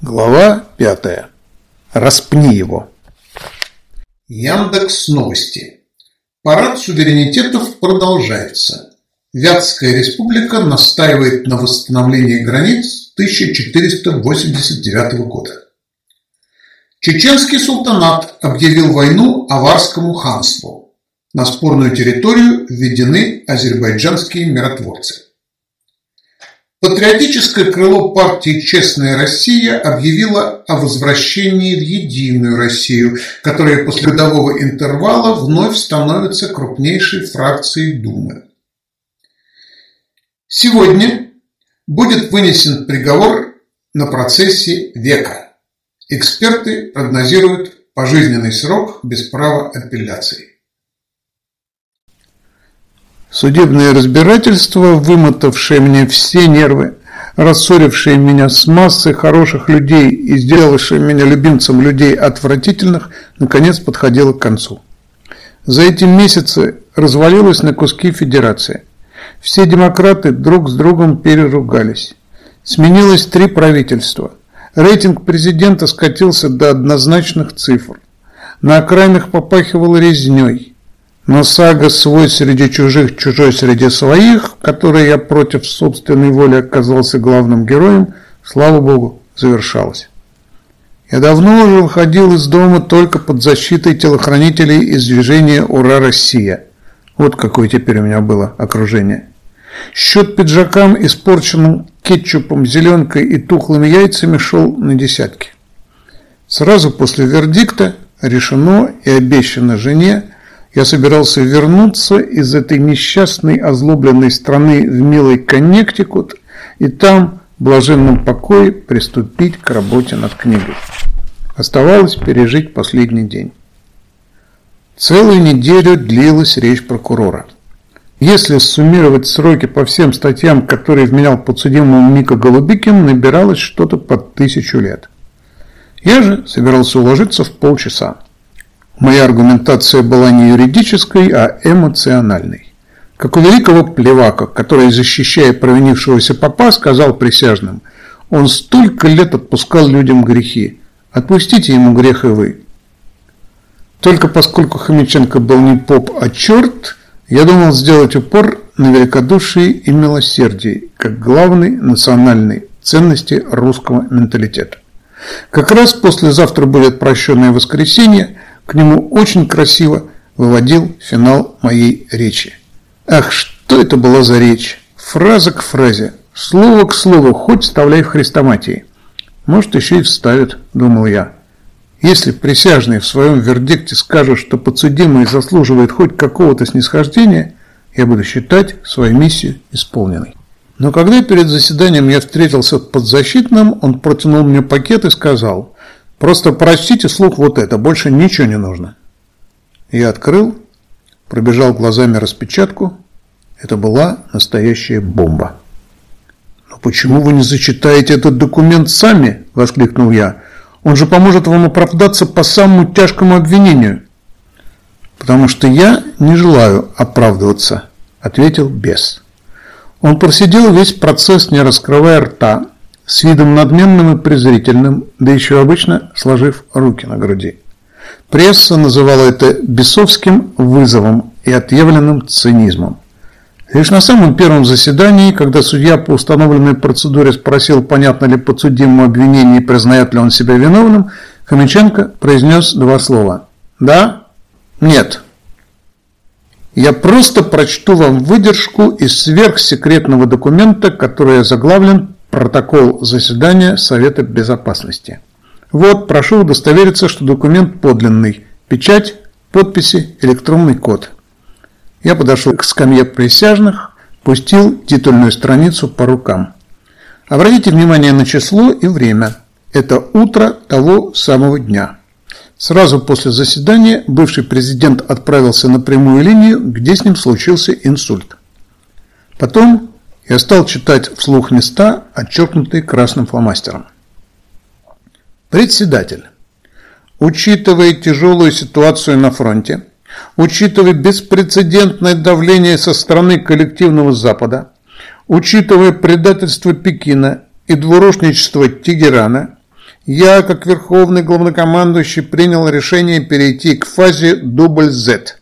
Глава пятая. Распни его. Яндекс Новости. Парад суверенитетов продолжается. Вятская республика настаивает на восстановлении границ 1489 года. Чеченский султанат объявил войну Аварскому ханству. На спорную территорию введены азербайджанские миротворцы. Патриотическое крыло партии «Честная Россия» объявило о возвращении в единую Россию, которая после годового интервала вновь становится крупнейшей фракцией Думы. Сегодня будет вынесен приговор на процессе века. Эксперты прогнозируют пожизненный срок без права апелляции. Судебное разбирательство, вымотавшее мне все нервы, рассорившее меня с массой хороших людей и сделавшее меня любимцем людей отвратительных, наконец подходило к концу. За эти месяцы развалилась на куски федерация. Все демократы друг с другом переругались. Сменилось три правительства. Рейтинг президента скатился до однозначных цифр. На окраинах попахивал резней. Но сага «Свой среди чужих, чужой среди своих», в которой я против собственной воли оказался главным героем, слава богу, завершалась. Я давно уже выходил из дома только под защитой телохранителей из движения «Ура, Россия!». Вот какое теперь у меня было окружение. Счет пиджакам, испорченным кетчупом, зеленкой и тухлыми яйцами, шел на десятки. Сразу после вердикта решено и обещано жене – я собирался вернуться из этой несчастной озлобленной страны в милый Коннектикут и там, в блаженном покое, приступить к работе над книгой. Оставалось пережить последний день. Целую неделю длилась речь прокурора. Если суммировать сроки по всем статьям, которые вменял подсудимому Мика Голубикин, набиралось что-то под тысячу лет. Я же собирался уложиться в полчаса. Моя аргументация была не юридической, а эмоциональной. Как у великого плевака, который, защищая провинившегося папа, сказал присяжным, он столько лет отпускал людям грехи. Отпустите ему грех и вы. Только поскольку Хомяченко был не поп, а черт, я думал сделать упор на великодушие и милосердие, как главной национальной ценности русского менталитета. Как раз послезавтра будет прощенное воскресенье – к нему очень красиво выводил финал моей речи. Ах, что это была за речь? Фраза к фразе, слово к слову, хоть вставляй в хрестоматии. Может, еще и вставят, думал я. Если присяжные в своем вердикте скажут, что подсудимый заслуживает хоть какого-то снисхождения, я буду считать свою миссию исполненной. Но когда перед заседанием я встретился с подзащитным, он протянул мне пакет и сказал, Просто прочтите слух вот это, больше ничего не нужно. Я открыл, пробежал глазами распечатку. Это была настоящая бомба. «Но почему вы не зачитаете этот документ сами?» – воскликнул я. «Он же поможет вам оправдаться по самому тяжкому обвинению». «Потому что я не желаю оправдываться», – ответил бес. Он просидел весь процесс, не раскрывая рта, с видом надменным и презрительным, да еще обычно сложив руки на груди. Пресса называла это бесовским вызовом и отъявленным цинизмом. Лишь на самом первом заседании, когда судья по установленной процедуре спросил, понятно ли подсудимому обвинение и признает ли он себя виновным, Хомяченко произнес два слова. «Да? Нет». Я просто прочту вам выдержку из сверхсекретного документа, который заглавлен Протокол заседания Совета Безопасности. Вот, прошу удостовериться, что документ подлинный. Печать, подписи, электронный код. Я подошел к скамье присяжных, пустил титульную страницу по рукам. Обратите внимание на число и время. Это утро того самого дня. Сразу после заседания бывший президент отправился на прямую линию, где с ним случился инсульт. Потом я стал читать вслух места, отчеркнутые красным фломастером. Председатель. Учитывая тяжелую ситуацию на фронте, учитывая беспрецедентное давление со стороны коллективного Запада, учитывая предательство Пекина и двурушничество Тегерана, я, как верховный главнокомандующий, принял решение перейти к фазе дубль Z.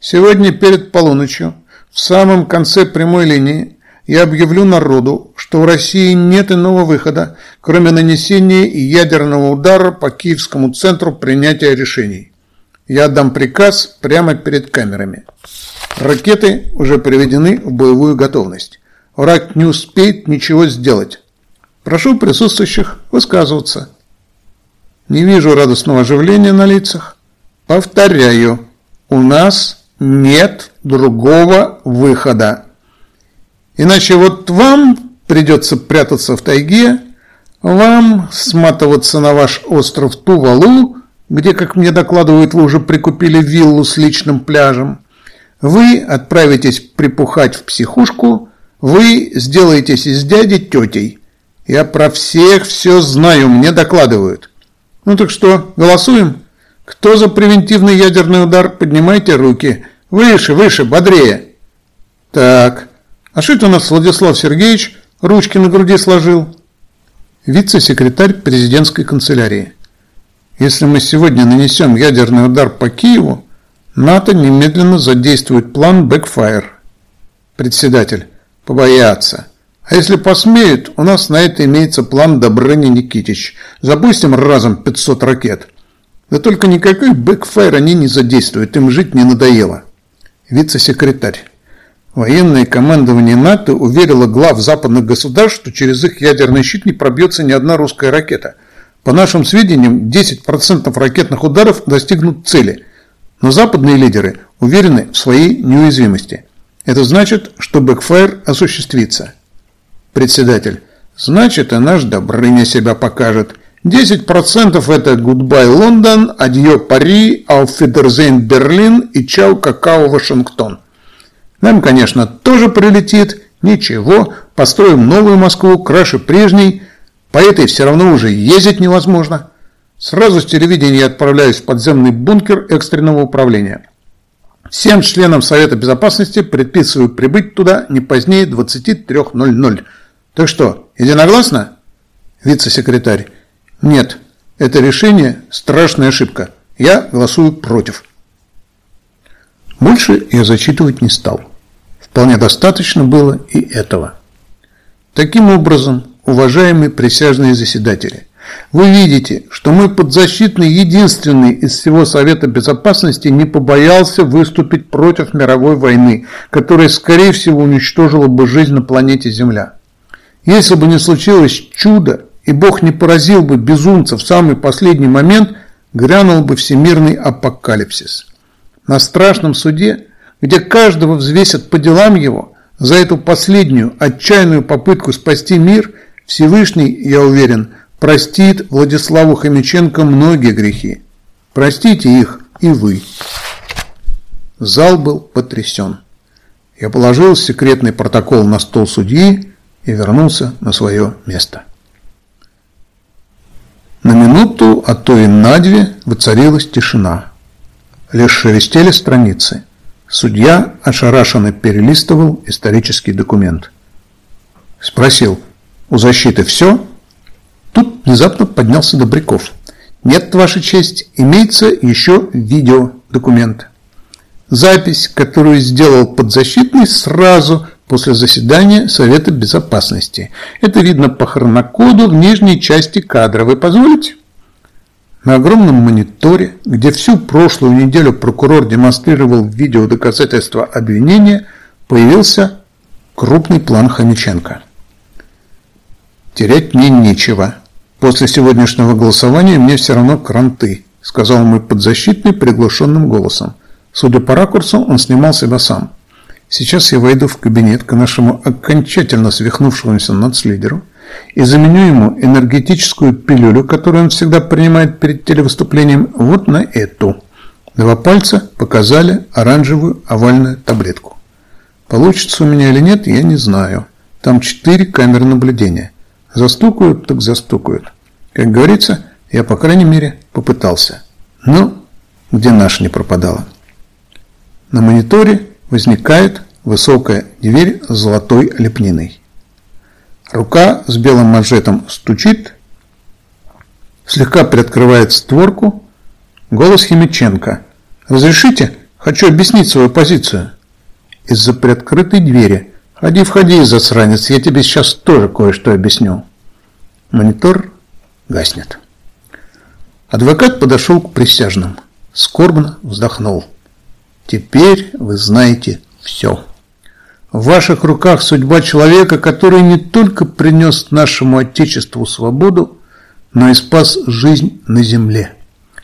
Сегодня перед полуночью, в самом конце прямой линии, я объявлю народу, что в России нет иного выхода, кроме нанесения ядерного удара по Киевскому центру принятия решений. Я отдам приказ прямо перед камерами. Ракеты уже приведены в боевую готовность. Враг не успеет ничего сделать. Прошу присутствующих высказываться. Не вижу радостного оживления на лицах. Повторяю, у нас нет другого выхода. Иначе вот вам придется прятаться в тайге, вам сматываться на ваш остров Тувалу, где, как мне докладывают, вы уже прикупили виллу с личным пляжем. Вы отправитесь припухать в психушку, вы сделаетесь из дяди тетей. Я про всех все знаю, мне докладывают. Ну так что, голосуем? Кто за превентивный ядерный удар, поднимайте руки. Выше, выше, бодрее. Так, а что это у нас Владислав Сергеевич ручки на груди сложил? Вице-секретарь президентской канцелярии. Если мы сегодня нанесем ядерный удар по Киеву, НАТО немедленно задействует план Backfire. Председатель. Побояться. А если посмеют, у нас на это имеется план Добрыни Никитич. Запустим разом 500 ракет. Да только никакой бэкфайр они не задействуют, им жить не надоело. Вице-секретарь. Военное командование НАТО уверило глав западных государств, что через их ядерный щит не пробьется ни одна русская ракета. По нашим сведениям, 10% ракетных ударов достигнут цели. Но западные лидеры уверены в своей неуязвимости. Это значит, что backfire осуществится. Председатель. Значит, и наш Добрыня себя покажет. 10% это Goodbye Лондон, Adieu Paris, Auf Wiedersehen Берлин и Чао-какао Вашингтон. Нам, конечно, тоже прилетит. Ничего, построим новую Москву, краше прежней. По этой все равно уже ездить невозможно. Сразу с телевидения отправляюсь в подземный бункер экстренного управления. Всем членам Совета Безопасности предписываю прибыть туда не позднее 23.00. Так что, единогласно? Вице-секретарь. Нет, это решение – страшная ошибка. Я голосую против. Больше я зачитывать не стал. Вполне достаточно было и этого. Таким образом, уважаемые присяжные заседатели, вы видите, что мой подзащитный единственный из всего Совета Безопасности не побоялся выступить против мировой войны, которая, скорее всего, уничтожила бы жизнь на планете Земля. Если бы не случилось чудо, и Бог не поразил бы безумца в самый последний момент, грянул бы всемирный апокалипсис. На страшном суде, где каждого взвесят по делам его, за эту последнюю отчаянную попытку спасти мир, Всевышний, я уверен, простит Владиславу Хомяченко многие грехи. Простите их и вы. Зал был потрясен. Я положил секретный протокол на стол судьи и вернулся на свое место. На минуту, а то и на две, воцарилась тишина. Лишь шелестели страницы. Судья ошарашенно перелистывал исторический документ. Спросил, у защиты все? Тут внезапно поднялся Добряков. Нет, Ваша честь, имеется еще видеодокумент. Запись, которую сделал подзащитный сразу после заседания Совета Безопасности. Это видно по хронокоду в нижней части кадра. Вы позволите? На огромном мониторе, где всю прошлую неделю прокурор демонстрировал видео доказательства обвинения, появился крупный план Хомяченко. «Терять мне нечего. После сегодняшнего голосования мне все равно кранты», сказал мой подзащитный приглушенным голосом. Судя по ракурсу, он снимал себя сам. Сейчас я войду в кабинет к нашему окончательно свихнувшемуся нацлидеру и заменю ему энергетическую пилюлю, которую он всегда принимает перед телевыступлением, вот на эту. Два пальца показали оранжевую овальную таблетку. Получится у меня или нет, я не знаю. Там четыре камеры наблюдения. Застукают, так застукают. Как говорится, я, по крайней мере, попытался. Ну, где наша не пропадала. На мониторе возникает высокая дверь с золотой лепниной. Рука с белым манжетом стучит, Слегка приоткрывает створку. Голос Химиченко. «Разрешите? Хочу объяснить свою позицию». Из-за приоткрытой двери. «Ходи, входи, засранец, я тебе сейчас тоже кое-что объясню». Монитор гаснет. Адвокат подошел к присяжным. Скорбно вздохнул. «Теперь вы знаете все». В ваших руках судьба человека, который не только принес нашему Отечеству свободу, но и спас жизнь на земле.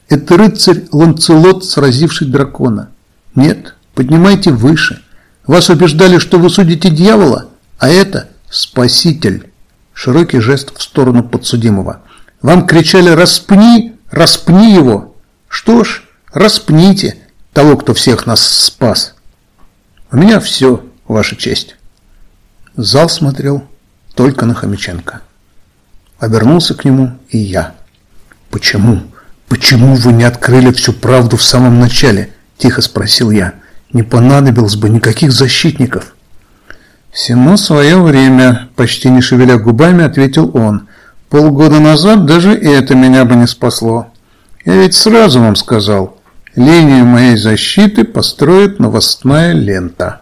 Это рыцарь Ланцелот, сразивший дракона. Нет, поднимайте выше. Вас убеждали, что вы судите дьявола, а это спаситель. Широкий жест в сторону подсудимого. Вам кричали «распни, распни его». Что ж, распните того, кто всех нас спас. У меня все. Ваша честь. Зал смотрел только на Хомяченко. Обернулся к нему и я. «Почему? Почему вы не открыли всю правду в самом начале?» Тихо спросил я. «Не понадобилось бы никаких защитников». «Всему свое время», – почти не шевеля губами, ответил он. «Полгода назад даже это меня бы не спасло. Я ведь сразу вам сказал, линию моей защиты построит новостная лента».